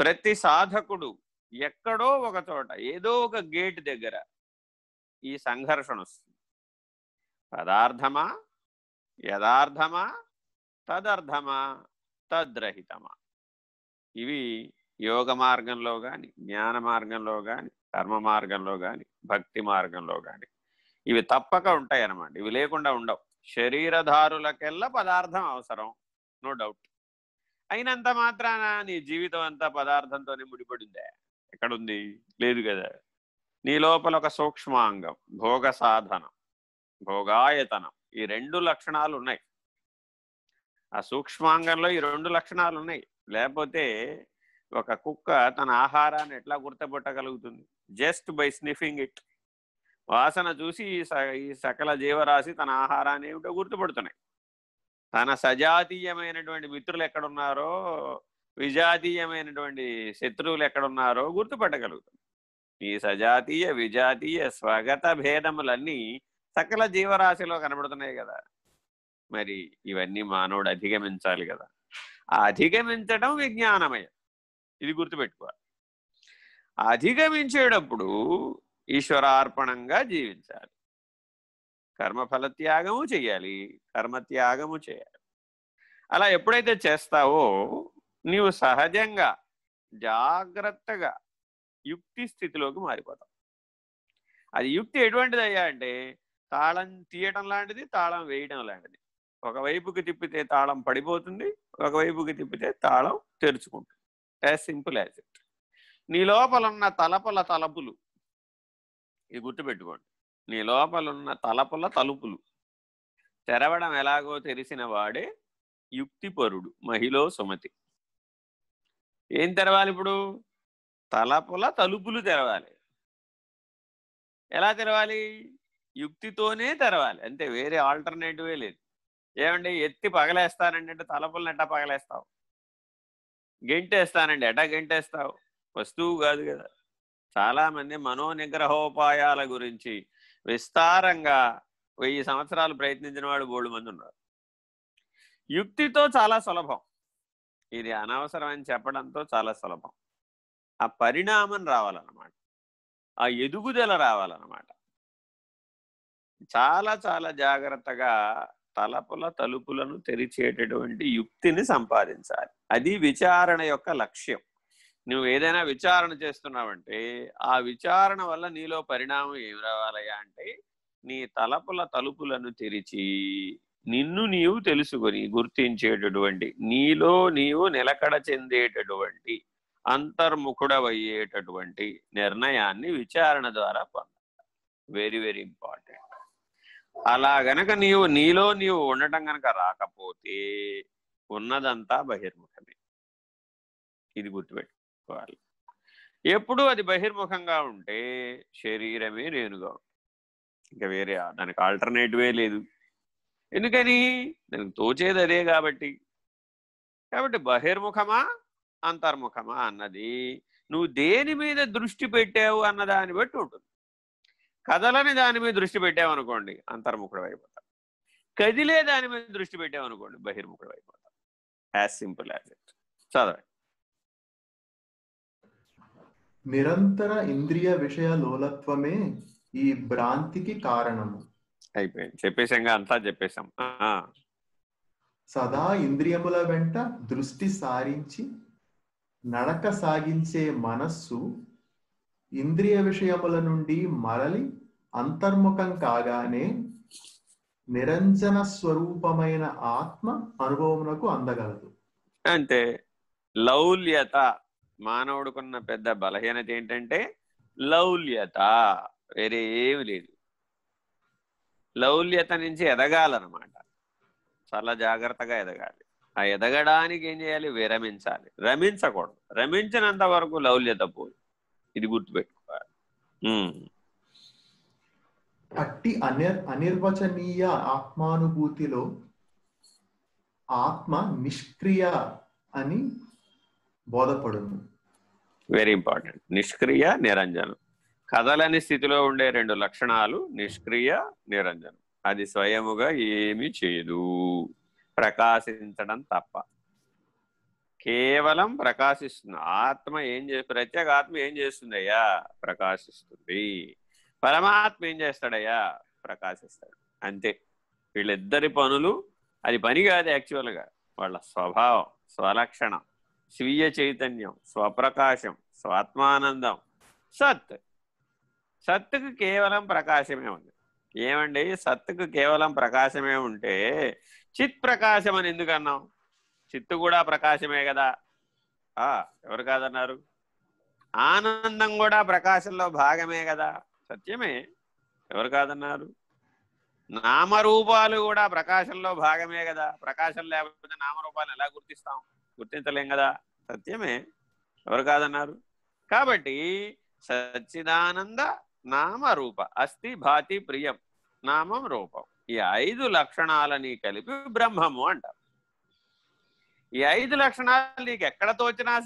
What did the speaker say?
ప్రతి సాధకుడు ఎక్కడో ఒక చోట ఏదో ఒక గేట్ దగ్గర ఈ సంఘర్షణ వస్తుంది. పదార్థమా? యథార్థమా తదర్థమా? తద్రహితమా? ఇవి యోగ మార్గంలో కానీ జ్ఞాన మార్గంలో కానీ కర్మ మార్గంలో కానీ భక్తి మార్గంలో కానీ ఇవి తప్పక ఉంటాయి అన్నమాట ఇవి లేకుండా ఉండవు. శరీరధారులకెల్లా పదార్థం అవసరం. No doubt. అయినంత మాత్రాన నీ జీవితం అంతా పదార్థంతోనే ముడిపడిందే. ఎక్కడుంది? లేదు కదా. నీ లోపల ఒక సూక్ష్మాంగం భోగ సాధనం భోగాయతనం ఈ రెండు లక్షణాలు ఉన్నాయి. ఆ సూక్ష్మాంగంలో ఈ రెండు లక్షణాలు ఉన్నాయి. లేకపోతే ఒక కుక్క తన ఆహారాన్ని ఎట్లా గుర్తుపట్టగలుగుతుంది? Just by sniffing it. వాసన చూసి ఈ సకల జీవరాశి తన ఆహారాన్ని ఏమిటో గుర్తుపడుతున్నాయి. తన సజాతీయమైనటువంటి మిత్రులు ఎక్కడున్నారో విజాతీయమైనటువంటి శత్రువులు ఎక్కడున్నారో గుర్తుపట్టగలుగుతాం. ఈ సజాతీయ విజాతీయ స్వగత భేదములన్నీ సకల జీవరాశిలో కనబడుతున్నాయి కదా. మరి ఇవన్నీ మానవుడు అధిగమించాలి కదా. అధిగమించడం విజ్ఞానమయం. ఇది గుర్తుపెట్టుకోవాలి. అధిగమించేటప్పుడు ఈశ్వరార్పణంగా జీవించాలి. కర్మఫలత్యాగము చేయాలి కర్మత్యాగము చేయాలి అలా ఎప్పుడైతే చేస్తావో నీవు సహజంగా జాగ్రత్తగా యుక్తి స్థితిలోకి మారిపోతావు. అది యుక్తి ఎటువంటిది అయ్యా అంటే తాళం తీయటం లాంటిది తాళం వేయడం లాంటిది. ఒకవైపుకి తిప్పితే తాళం పడిపోతుంది ఒకవైపుకి తిప్పితే తాళం తెరుచుకుంటుంది. యాజ్ సింపుల్ యాజ్ ఇట్ నీ లోపలున్న తలపల తలపులు ఇది గుర్తుపెట్టుకోండి. నీ లోపలున్న తలపుల తలుపులు. తెరవడం ఎలాగో తెలిసిన వాడే యుక్తిపరుడు మహిళ సుమతి. ఏం తెరవాలి ఇప్పుడు? తలపుల తలుపులు తెరవాలి. ఎలా తెరవాలి? యుక్తితోనే తెరవాలి. అంతే వేరే ఆల్టర్నేటివే లేదు. ఏమండి? ఎత్తి పగలేస్తానండి అంటే తలపులను ఎట్టా పగలేస్తావు? గెంటేస్తానండి. ఎట్టా గెంటేస్తావు? వస్తువు కాదు కదా. చాలామంది మనోనిగ్రహోపాయాల గురించి విస్తారంగా వెయ్యి సంవత్సరాలు ప్రయత్నించిన వాడు బోళ్ళు మంది ఉన్నారు. యుక్తితో చాలా సులభం. ఇది అనవసరం అని చెప్పడంతో చాలా సులభం. ఆ పరిణామం రావాలన్నమాట. ఆ ఎదుగుదల రావాలన్నమాట. చాలా చాలా జాగ్రత్తగా తలపుల తలుపులను తెరిచేటటువంటి యుక్తిని సంపాదించాలి. అది విచారణ యొక్క లక్ష్యం. నువ్వు ఏదైనా విచారణ చేస్తున్నావంటే ఆ విచారణ వల్ల నీలో పరిణామం ఏం రావాలయ్యా అంటే నీ తలపుల తలుపులను తెరిచి నిన్ను నీవు తెలుసుకొని గుర్తించేటటువంటి నీలో నీవు నిలకడ చెందేటటువంటి అంతర్ముఖుడవయ్యేటటువంటి నిర్ణయాన్ని విచారణ ద్వారా పొందాలి. వెరీ వెరీ ఇంపార్టెంట్ అలా గనక నీవు నీలో నీవు ఉండటం గనక రాకపోతే ఉన్నదంతా బహిర్ముఖమే. ఇది గుర్తుపెట్టుకోవాలి ఎప్పుడు అది బహిర్ముఖంగా ఉంటే శరీరమే నేనుగా ఉంటుంది. ఇంకా వేరే దానికి ఆల్టర్నేటివే లేదు. ఎందుకని? దానికి తోచేది అదే కాబట్టి. కాబట్టి బహిర్ముఖమా అంతర్ముఖమా అన్నది నువ్వు దేని మీద దృష్టి పెట్టావు అన్న దాన్ని బట్టి ఉంటుంది. కదలని దాని మీద దృష్టి పెట్టావనుకోండి అంతర్ముఖుడు అయిపోతాం కదిలే దాని మీద దృష్టి పెట్టావనుకోండి బహిర్ముఖుడు అయిపోతాం యాజ్ సింపుల్ యాజ్ ఇట్ చదవండి. నిరంతర ఇంద్రియ విషయ లోలత్వమే ఈ భ్రాంతికి కారణము. అయిపోయింది. చెప్పేసాంగా అంతా చెప్పేశాం. సదా ఇంద్రియముల వెంట దృష్టి సారించి నడక సాగించే మనస్సు ఇంద్రియ విషయముల నుండి మరలి అంతర్ముఖం కాగానే నిరంజన స్వరూపమైన ఆత్మ అనుభవమునకు అందగలదు. అంతే లౌల్యత మానవుడుకున్న పెద్ద బలహీనత ఏంటంటే లౌల్యత. వేరే ఏమి లేదు. లౌల్యత నుంచి ఎదగాలన్నమాట. చాలా జాగ్రత్తగా ఎదగాలి. ఆ ఎదగడానికి ఏం చేయాలి? విరమించాలి. రమించకూడదు. రమించినంత వరకు లౌల్యత పోదు. ఇది గుర్తుపెట్టుకోవాలి. అట్టి అనిర్ అనిర్వచనీయ ఆత్మానుభూతిలో ఆత్మ నిష్క్రియ అని బోధపడును. వెరీ ఇంపార్టెంట్ నిష్క్రియ నిరంజనం కదలని స్థితిలో ఉండే రెండు లక్షణాలు నిష్క్రియ నిరంజనం. అది స్వయముగా ఏమి చేయదు. ప్రకాశించడం తప్ప. కేవలం ప్రకాశిస్తుంది. ఆత్మ ఏం చే ప్రత్యేక ఆత్మ ఏం చేస్తుందయ్యా? ప్రకాశిస్తుంది. పరమాత్మ ఏం చేస్తాడయ్యా? ప్రకాశిస్తాడు. అంతే. వీళ్ళిద్దరి పనులు అది పని కాదు యాక్చువల్గా వాళ్ళ స్వభావం స్వలక్షణం. స్వీయ చైతన్యం స్వప్రకాశం స్వాత్మానందం. సత్. సత్తుకు కేవలం ప్రకాశమే ఉంది. ఏమండి? సత్తుకు కేవలం ప్రకాశమే ఉంటే చిత్ ప్రకాశం అని ఎందుకు అన్నాం? చిత్తు కూడా ప్రకాశమే కదా. ఆ ఎవరు కాదన్నారు? ఆనందం కూడా ప్రకాశంలో భాగమే కదా. సత్యమే. ఎవరు కాదన్నారు? నామరూపాలు కూడా ప్రకాశంలో భాగమే కదా. ప్రకాశం లేకపోతే నామరూపాలు ఎలా గుర్తిస్తాం? గుర్తించలేం కదా? సత్యమే. ఎవరు కాదన్నారు? కాబట్టి సచ్చిదానంద నామరూప అస్థి భాతి ప్రియం నామం రూపం. ఈ ఐదు లక్షణాలని కలిపి బ్రహ్మము అంటారు. ఈ ఐదు లక్షణాలు నీకు ఎక్కడ తోచినా